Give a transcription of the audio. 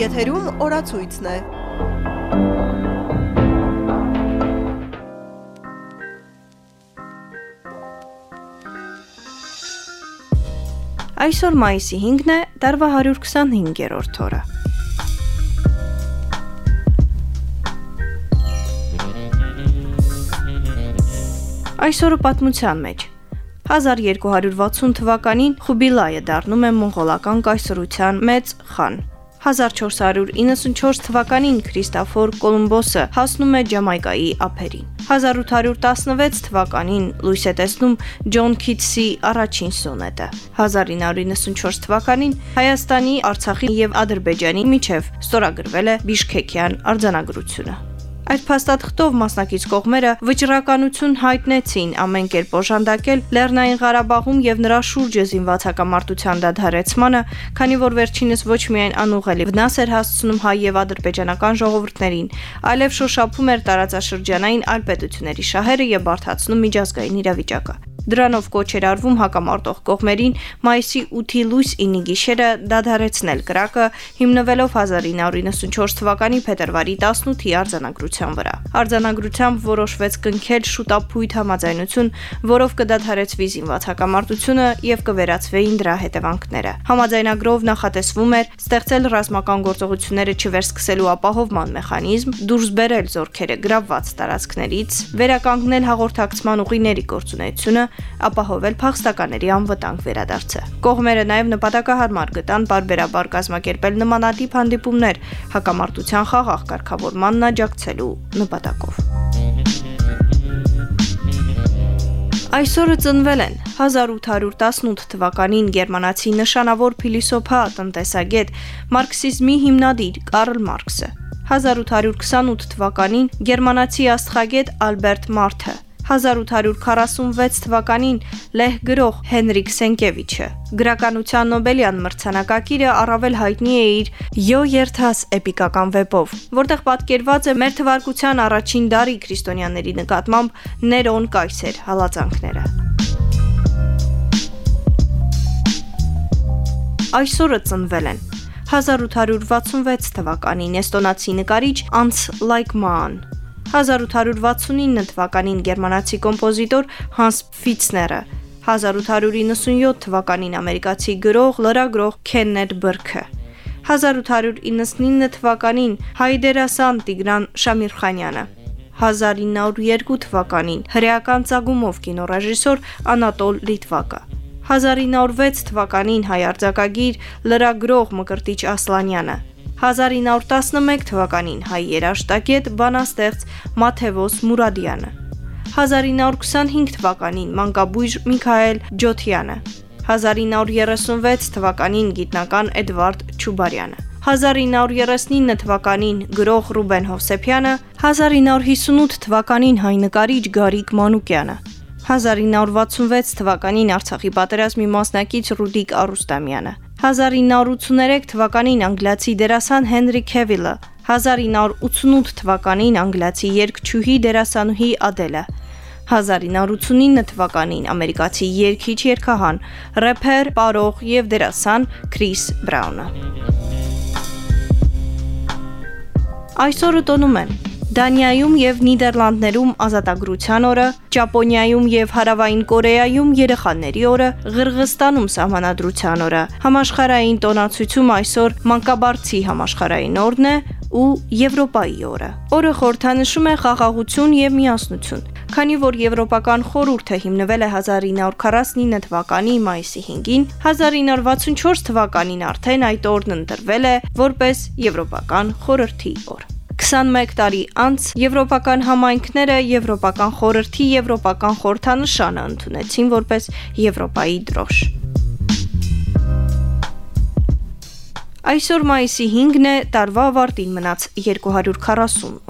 Եթերում օրացույցն է։ Այսօր մայիսի 5-ն է, տարվա 125-րդ օրը։ Այսօրը պատմության մեջ 1260 թվականին Խուբիլայը դառնում է մոնղոլական կայսրության մեծ խան։ 1494 թվականին Քրիստոֆոր Կոլումբոսը հասնում է Ջամայկայի ափերին։ 1816 թվականին լույս է տեսնում Ջոն Քիթսի առաջին սոնետը։ 1994 թվականին Հայաստանի, Արցախի եւ Ադրբեջանի միջև ստորագրվել է Բիշքեկյան արձանագրությունը։ Այդ փաստաթղթով մասնակից կողմերը վճռականություն հայտնեցին ամեն կերպ օժանդակել Լեռնային Ղարաբաղում եւ նրա շուրջը զինված հակամարտության դադարեցմանը, քանի որ վերջինս ոչ միայն անուղելի վնաս էր հասցնում հայ եւ ադրբեջանական ժողովուրդներին, այլև շոշափում էր տարածաշրջանային այլ պետությունների շահերը եւ բարթացնում միջազգային իրավիճակը։ Դրանով կոչ էր արվում հակամարտող կողմերին մայիսի 8-ի լույս 9-ի գիշերը դադարեցնել կրակը, հիմնվելով 1994 թվականի փետրվարի 18-ի արձանագրության վրա։ Արձանագրությամբ որոշվեց կնքել շուտապույտ համաձայնություն, որով կդադարեցվի զինված հակամարտությունը եւ կվերացվեին դրա հետևանքները։ Համաձայնագրով նախատեսվում էր ստեղծել ռազմական գործողությունները չվերսկսելու ապահովման մեխանիզմ, դուրս բերել զորքերը գրավված տարածքներից, վերականգնել հաղորդակցման ուղիների գործունեությունը, ապահովել փախստականների անվտանգ վերադարձը։ Կողմերը նաև նպատակահարմար գտան բարբերաբար կազմակերպել նմանատիպ հանդիպումներ հակամարտության խաղաղ կարգավորմանն աջակցելու նպատակով։ Այսօրը ծնվել են 1818 թվականին գերմանացի նշանավոր փիլիսոփա, տնտեսագետ, մարքսիզմի հիմնադիր Կարլ Մարքսը, 1828 թվականին գերմանացի աստղագետ Ալբերտ Մարթը, 1846 թվականին լեհ գրող Հենրիկ Սենկևիչը։ Գրականության Նոբելյան մրցանակակիրը առավել հայտնի է իր Յո երթաս էպիկական վեպով, որտեղ պատկերված է մեր թվարկության առաջին դարի քրիստոնյաների նկատմամբ Ներոն կայսեր հալածանքները։ Այսօրը ծնվել են. 1866 թվականին էստոնացի նկարիչ Անց Լայկման 1869 թվականին գերմանացի կոմպոզիտոր Հանս Ֆիցները, 1897 թվականին ամերիկացի գրող, լրագրող Քեննեթ Բրքը, 1899 թվականին հայդերասան Տիգրան Շամիրխանյանը, 1902 թվականին հրեական ծագումով կինոռեժիսոր Անատոլ Լիտվակը, 1906 թվականին հայ արձակագիր, լրագրող Մկրտիչ Ասլանյանը, 1911 թվականին հայ երաշտագետ բանաստեղծ Մաթևոս Մուրադյանը 1925 թվականին մանկաբույժ Միքայել Ջոթյանը 1936 թվականին գիտնական Էդվարդ Չուբարյանը 1939 թվականին գրող Ռուբեն Հովսեփյանը 1958 թվականին հայ նկարիչ Գարիկ Մանուկյանը 1966 թվականին Արցախի պատերազմի մասնակից Ռուդիկ Արուստամյանը 1983 թվականին անգլիացի դերասան Հենրի Քևիլը, 1988 թվականին անգլիացի երգչուհի դերասանուհի Ադելը, 1989 թվականին ամերիկացի երգիչ երգահան, рэփեր, պարող եւ դերասան Քրիս Բրաունը։ Այսօրը տոնում են Դանիայում եւ Նիդերլանդներում ազատագրության օրը, Ճապոնիայում եւ Հարավային Կորեայում երեխաների օրը, Ղրղստանում սահմանադրության օրը։ Համաշխարհային տոնացույցում այսօր Մանկաբարձի համաշխարհային օրն է ու Եվրոպայի օրը։ Օրը խորհրդանշում է խաղաղություն եւ միասնություն։ Քանի որ Եվրոպական խորհուրդը հիմնվել է 1949 թվականի մայիսի 5-ին, 1964 թվականին արդեն այդ օրն ընտրվել է որպես Եվրոպական խորհրդի օր։ 21 տարի անց եվրոպական համայնքները Եվրոպական խորհրդի Եվրոպական խորհրդանշանը ընդունեցին որպես Եվրոպայի դրոշ։ Այսօր մայիսի 5-ն է, տարվա ավարտին մնաց 240 օր։